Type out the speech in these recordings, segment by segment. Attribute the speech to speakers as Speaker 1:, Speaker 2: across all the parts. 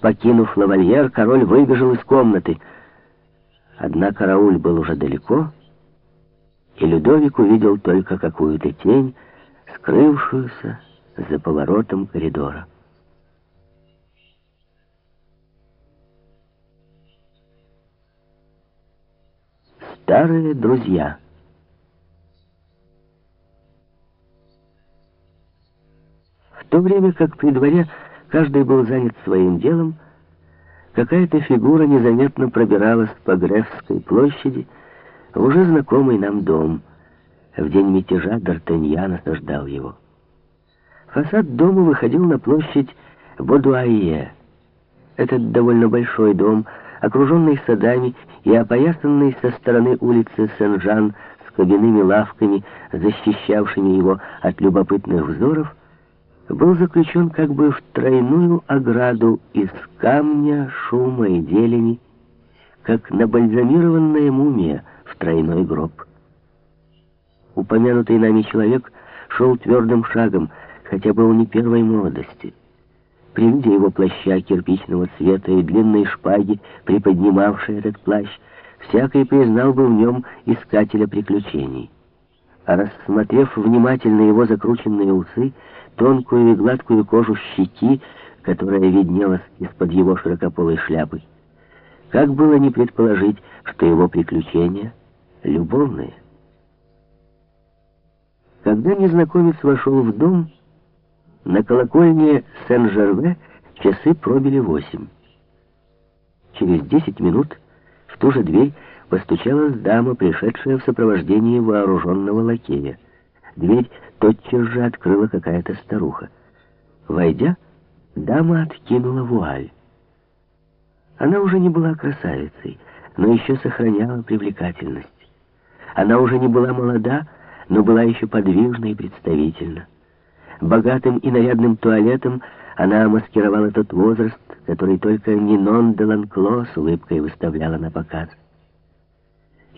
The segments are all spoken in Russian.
Speaker 1: Покинув лавальер, король выбежал из комнаты. Однако Рауль был уже далеко, и Людовик увидел только какую-то тень, скрывшуюся за поворотом коридора. Старые друзья В то время как при дворе каждый был занят своим делом, какая-то фигура незаметно пробиралась по Грефской площади в уже знакомый нам дом. В день мятежа Д'Артаньян осаждал его. Фасад дома выходил на площадь Бодуае. Этот довольно большой дом, окруженный садами и опоясанный со стороны улицы Сен-Жан с кабинными лавками, защищавшими его от любопытных взоров, был заключен как бы в тройную ограду из камня, шума и зелени, как набальзамированная мумия в тройной гроб. Упомянутый нами человек шел твердым шагом, хотя был не первой молодости. При виде его плаща кирпичного цвета и длинной шпаги, приподнимавшей этот плащ, всякий признал бы в нем искателя приключений. А рассмотрев внимательно его закрученные усы, тонкую и гладкую кожу щеки, которая виднелась из-под его широкополой шляпы, как было не предположить, что его приключения любовные? Когда незнакомец вошел в дом, на колокольне Сен-Жерве часы пробили восемь. Через десять минут в ту же дверь постучалась дама, пришедшая в сопровождении вооруженного лакея. Дверь тотчас же открыла какая-то старуха. Войдя, дама откинула вуаль. Она уже не была красавицей, но еще сохраняла привлекательность. Она уже не была молода, но была еще подвижна и представительна. Богатым и нарядным туалетом она маскировала тот возраст, который только Нинон де Ланкло с улыбкой выставляла на показ.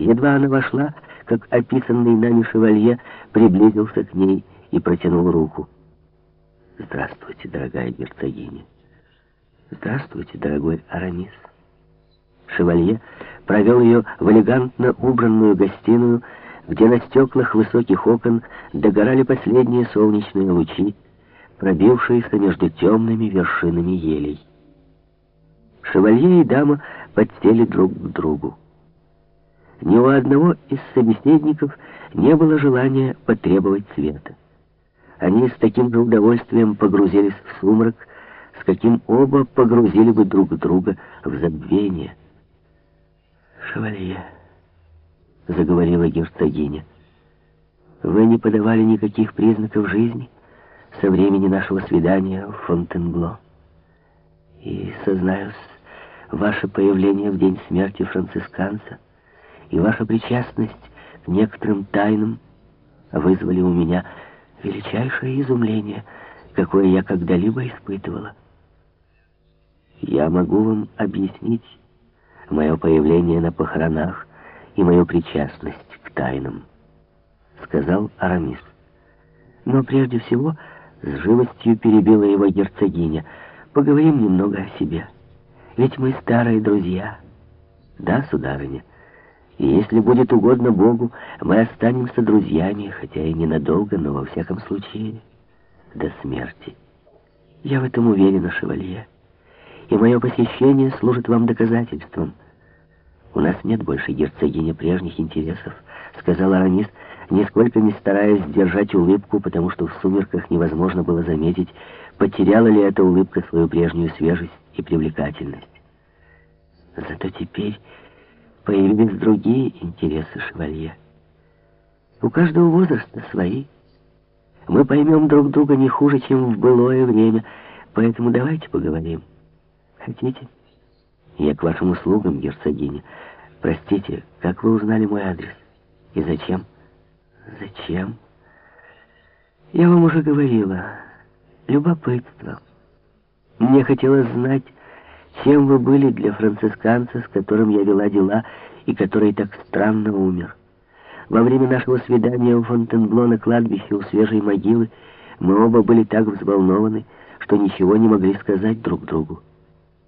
Speaker 1: Едва она вошла, как описанный нами шевалье приблизился к ней и протянул руку. «Здравствуйте, дорогая герцогиня!» «Здравствуйте, дорогой Арамис!» Шевалье провел ее в элегантно убранную гостиную, где на стеклах высоких окон догорали последние солнечные лучи, пробившиеся между темными вершинами елей. Шевалье и дама подсели друг к другу. Ни у одного из собеседников не было желания потребовать света. Они с таким же удовольствием погрузились в сумрак, с каким оба погрузили бы друг друга в забвение. «Шевалье», — заговорила герцогиня, — «вы не подавали никаких признаков жизни со времени нашего свидания в Фонтенбло. И, сознаюсь, ваше появление в день смерти францисканца — и ваша причастность к некоторым тайнам вызвали у меня величайшее изумление, какое я когда-либо испытывала. Я могу вам объяснить мое появление на похоронах и мою причастность к тайнам, сказал Арамис. Но прежде всего с живостью перебила его герцогиня. Поговорим немного о себе. Ведь мы старые друзья. Да, сударыня? И если будет угодно Богу, мы останемся друзьями, хотя и ненадолго, но во всяком случае до смерти. Я в этом уверена, шевалье. И мое посещение служит вам доказательством. У нас нет больше герцогини прежних интересов, сказал Арамис, нисколько не стараясь сдержать улыбку, потому что в сумерках невозможно было заметить, потеряла ли эта улыбка свою прежнюю свежесть и привлекательность. Зато теперь появились другие интересы шевалье. У каждого возраста свои. Мы поймем друг друга не хуже, чем в былое время, поэтому давайте поговорим. Хотите? Я к вашим услугам, герцогиня. Простите, как вы узнали мой адрес? И зачем? Зачем? Я вам уже говорила. Любопытство. Мне хотелось знать, Кем вы были для францисканца, с которым я вела дела и который так странно умер? Во время нашего свидания у Фонтенбло на кладбище у свежей могилы мы оба были так взволнованы, что ничего не могли сказать друг другу.